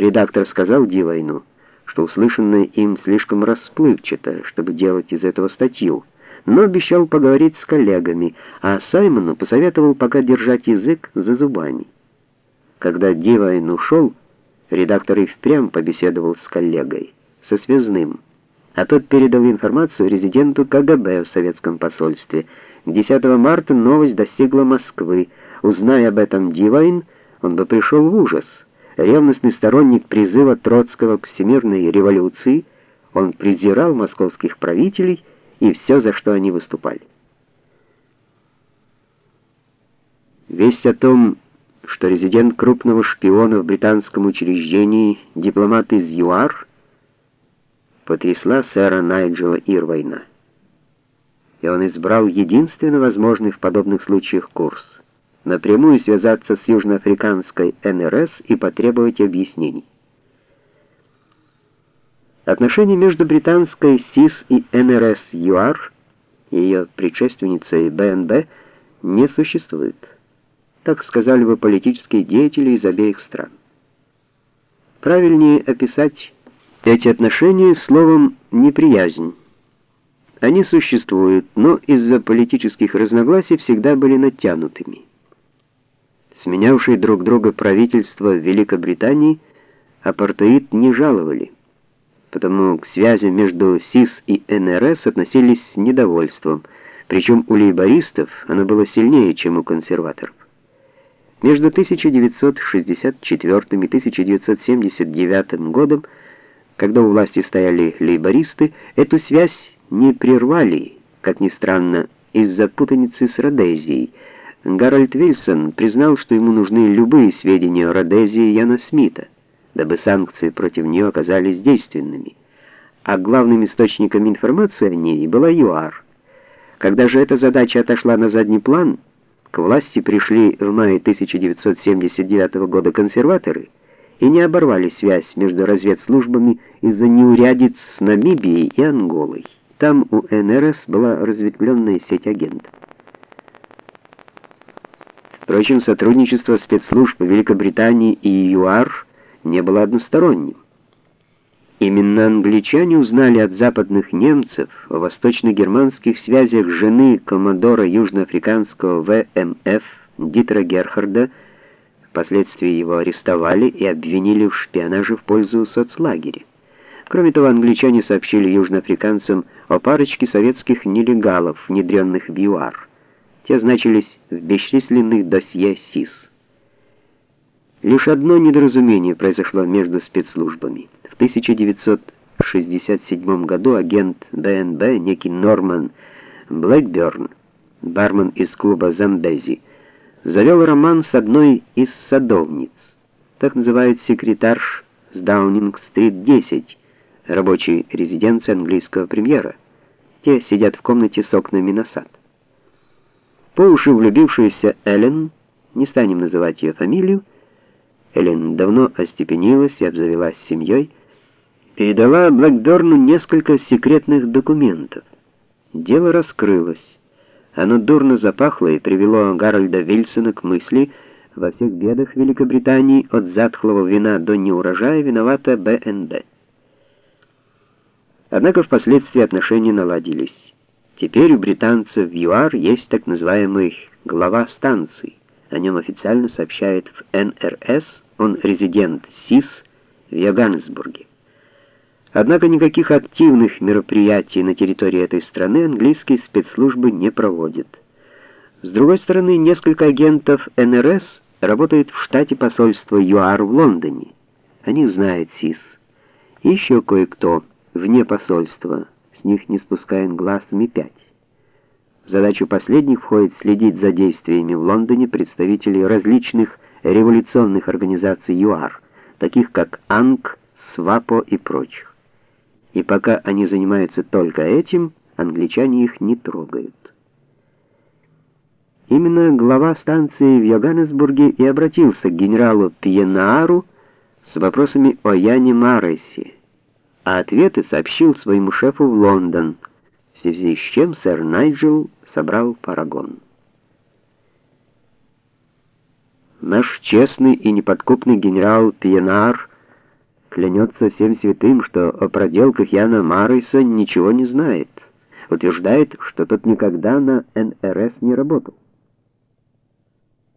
Редактор сказал Дивайну, что услышанное им слишком расплывчато, чтобы делать из этого статью, но обещал поговорить с коллегами, а Саймону посоветовал пока держать язык за зубами. Когда Дивайн ушел, редактор и впрямь побеседовал с коллегой, со связным, а тот передал информацию резиденту КГБ в советском посольстве. 10 марта новость достигла Москвы. Узная об этом Дивайн, он бы пришел в ужас. Ревностный сторонник призыва Троцкого к всемирной революции, он презирал московских правителей и все, за что они выступали. Весть о том, что резидент крупного шпиона в британском учреждении, дипломат из ЮАР, потрясла сэра Найджела Ирвайна. И он избрал единственно возможный в подобных случаях курс — напрямую связаться с южноафриканской НРС и потребовать объяснений. Отношения между британской СИС и НРС ЮАР, ее предшественницей БНБ, не существует. Так сказали бы политические деятели из обеих стран. Правильнее описать эти отношения словом неприязнь. Они существуют, но из-за политических разногласий всегда были натянутыми. Сменявшие друг друга правительства Великобритании апартеид не жаловали, потому к связи между СИС и НРС относились с недовольством, причем у лейбористов оно было сильнее, чем у консерваторов. Между 1964 и 1979 годом когда у власти стояли лейбористы, эту связь не прервали, как ни странно, из-за путаницы с Родезией. Гарольд Вильсон признал, что ему нужны любые сведения о Родезии Яна Смита, дабы санкции против нее оказались действенными. А главным источником информации о ней была ЮАР. Когда же эта задача отошла на задний план, к власти пришли в мае 1979 года консерваторы – и не оборвали связь между разведслужбами из-за неурядиц с Намибией и Анголой. Там у НРС была разветвленная сеть агентов. Впрочем, сотрудничество спецслужб Великобритании и ЮАР не было односторонним. Именно англичане узнали от западных немцев о восточно-германских связях жены коммодора южноафриканского ВМФ Дитра Герхарда Впоследствии его арестовали и обвинили в шпионаже в пользу соцлагеря. Кроме того, англичане сообщили южноафриканцам о парочке советских нелегалов, внедренных в ЮАР. Те значились в бесчисленных досье СИС. Лишь одно недоразумение произошло между спецслужбами. В 1967 году агент БНБ, некий Норман Блэкберн, бармен из клуба «Замбези», завел роман с одной из садовниц. Так называют секретарш с Даунинг-стрит 10, рабочей резиденции английского премьера. Те сидят в комнате с окнами на сад. По уши влюбившаяся Эллен, не станем называть ее фамилию, Эллен давно остепенилась и обзавелась семьей, передала Блэкдорну несколько секретных документов. Дело раскрылось. Оно дурно запахло и привело Гарольда Вильсона к мысли, во всех бедах Великобритании от затхлого вина до неурожая виновата БНД. Однако впоследствии отношения наладились. Теперь у британцев в ЮАР есть так называемый глава станции. О нем официально сообщает в НРС, он резидент СИС в Йоганнесбурге. Однако никаких активных мероприятий на территории этой страны английские спецслужбы не проводят. С другой стороны, несколько агентов НРС работают в штате посольства ЮАР в Лондоне. Они знают СИС. И еще кое-кто вне посольства, с них не спускает глаз Ми-5. В задачу последних входит следить за действиями в Лондоне представителей различных революционных организаций ЮАР, таких как АНК, СВАПО и прочих и пока они занимаются только этим, англичане их не трогают. Именно глава станции в Йоганнесбурге и обратился к генералу Пьенаару с вопросами о Яне Маресе, а ответы сообщил своему шефу в Лондон, в связи с чем сэр Найджел собрал парагон. Наш честный и неподкупный генерал Пьенаар клянется всем святым, что о проделках Яна Маррейса ничего не знает. Утверждает, что тот никогда на НРС не работал.